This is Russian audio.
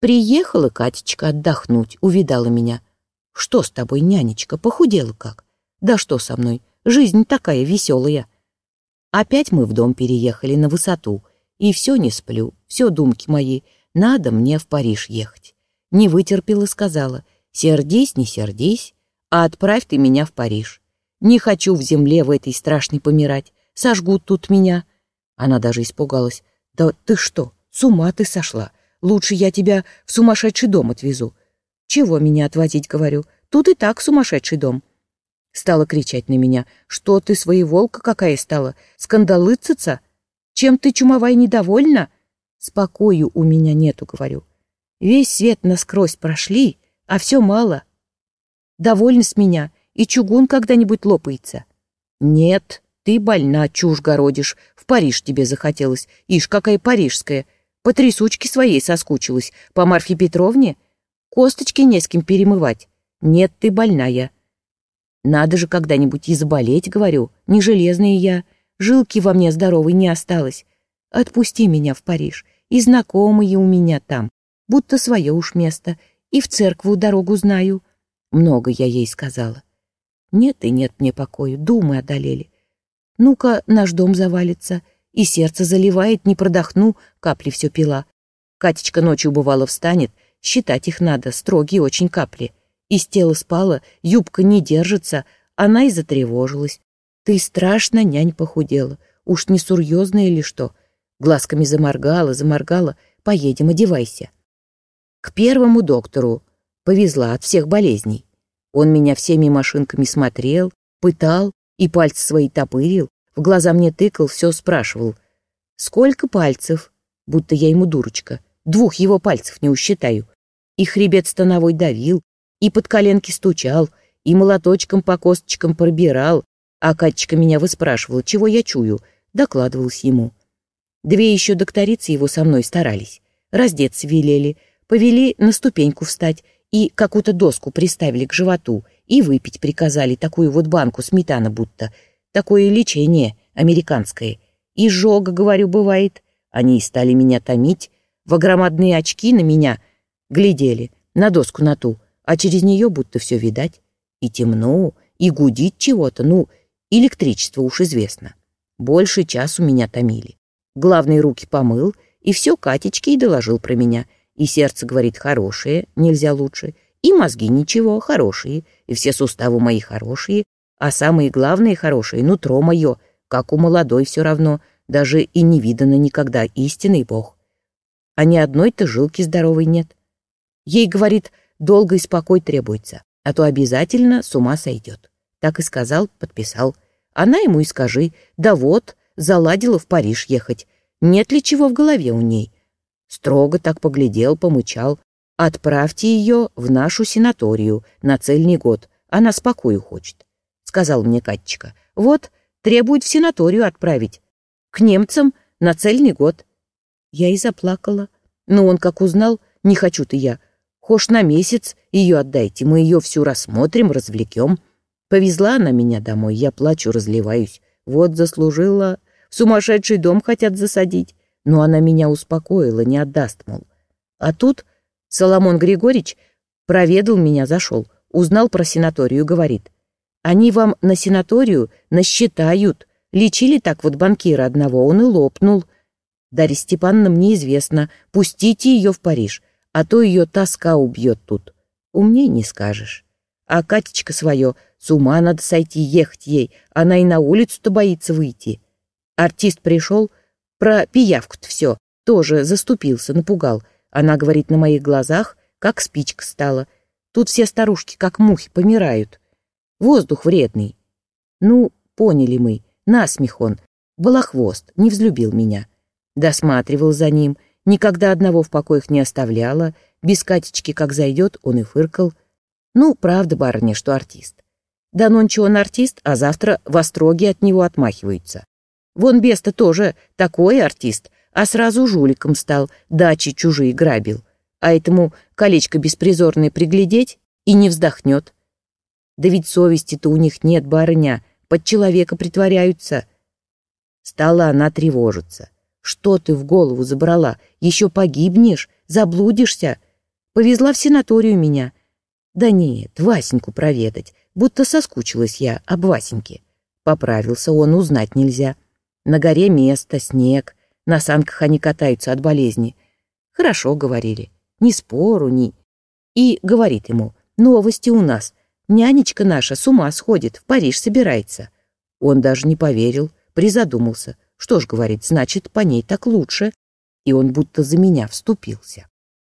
Приехала Катечка отдохнуть, увидала меня. Что с тобой, нянечка, похудела как? Да что со мной, жизнь такая веселая. Опять мы в дом переехали на высоту, и все не сплю, все думки мои, надо мне в Париж ехать. Не вытерпела, сказала, сердись, не сердись, а отправь ты меня в Париж. Не хочу в земле в этой страшной помирать, сожгут тут меня. Она даже испугалась. Да ты что, с ума ты сошла? Лучше я тебя в сумасшедший дом отвезу. Чего меня отвозить, говорю? Тут и так сумасшедший дом. Стала кричать на меня. Что ты своеволка какая стала? Скандалыцаться? Чем ты, чумовая, недовольна? Спокою у меня нету, говорю. Весь свет насквозь прошли, а все мало. Довольна с меня, и чугун когда-нибудь лопается. Нет, ты больна, чушь городишь. В Париж тебе захотелось. Ишь, какая парижская. По трясучке своей соскучилась. По Марфе Петровне? Косточки не с кем перемывать. Нет, ты больная. Надо же когда-нибудь и заболеть, говорю. Не железная я. Жилки во мне здоровой не осталось. Отпусти меня в Париж. И знакомые у меня там. Будто свое уж место. И в церкву дорогу знаю. Много я ей сказала. Нет и нет мне покою, думы одолели. Ну-ка, наш дом завалится и сердце заливает, не продохну, капли все пила. Катечка ночью бывало встанет, считать их надо, строгие очень капли. Из тела спала, юбка не держится, она и затревожилась. Ты страшно, нянь похудела, уж не серьезно или что. Глазками заморгала, заморгала, поедем, одевайся. К первому доктору повезла от всех болезней. Он меня всеми машинками смотрел, пытал и пальцы свои топырил, в глаза мне тыкал, все спрашивал. Сколько пальцев? Будто я ему дурочка. Двух его пальцев не усчитаю. И хребет становой давил, и под коленки стучал, и молоточком по косточкам пробирал, а Катечка меня выспрашивала, чего я чую, докладывалась ему. Две еще докторицы его со мной старались. Раздеться велели, повели на ступеньку встать и какую-то доску приставили к животу и выпить приказали такую вот банку сметана будто — Такое лечение американское. И жога, говорю, бывает. Они и стали меня томить. В громадные очки на меня глядели, на доску на ту, а через нее будто все видать. И темно, и гудит чего-то, ну, электричество уж известно. Больше часу меня томили. Главные руки помыл, и все Катечке и доложил про меня. И сердце, говорит, хорошее, нельзя лучше, и мозги ничего, хорошие, и все суставы мои хорошие, а самые главные хорошие — нутро мое, как у молодой все равно, даже и не видано никогда истинный Бог. А ни одной-то жилки здоровой нет. Ей, говорит, долго и спокой требуется, а то обязательно с ума сойдет. Так и сказал, подписал. Она ему и скажи, да вот, заладила в Париж ехать. Нет ли чего в голове у ней? Строго так поглядел, помычал. Отправьте ее в нашу сенаторию на цельный год. Она спокою хочет сказал мне Катечка. Вот, требует в сенаторию отправить. К немцам на цельный год. Я и заплакала. Но он как узнал, не хочу ты я. Хошь на месяц ее отдайте, мы ее всю рассмотрим, развлекем. Повезла она меня домой, я плачу, разливаюсь. Вот заслужила, в сумасшедший дом хотят засадить. Но она меня успокоила, не отдаст, мол. А тут Соломон Григорьевич проведал меня, зашел, узнал про сенаторию, говорит. Они вам на сенаторию насчитают. Лечили так вот банкира одного, он и лопнул. Дарья Степановна мне известно. Пустите ее в Париж, а то ее тоска убьет тут. Умней не скажешь. А Катечка свое, с ума надо сойти, ехать ей. Она и на улицу-то боится выйти. Артист пришел, про пиявку-то все, тоже заступился, напугал. Она говорит на моих глазах, как спичка стала. Тут все старушки, как мухи, помирают. Воздух вредный. Ну, поняли мы, насмех он. Балахвост, не взлюбил меня. Досматривал за ним, никогда одного в покоях не оставляла, без Катечки как зайдет, он и фыркал. Ну, правда, барыня, что артист. Да нонче он артист, а завтра в остроге от него отмахиваются. Вон Беста тоже такой артист, а сразу жуликом стал, дачи чужие грабил. А этому колечко беспризорное приглядеть и не вздохнет. Да ведь совести-то у них нет, барыня, под человека притворяются. Стала она тревожиться. Что ты в голову забрала? Еще погибнешь, заблудишься. Повезла в санаторию меня. Да нет, Васеньку проведать, будто соскучилась я об Васеньке. Поправился он, узнать нельзя. На горе место, снег, на санках они катаются от болезни. Хорошо говорили, ни спору, ни... И говорит ему, новости у нас. Нянечка наша с ума сходит, в Париж собирается. Он даже не поверил, призадумался. Что ж, говорит, значит, по ней так лучше. И он будто за меня вступился.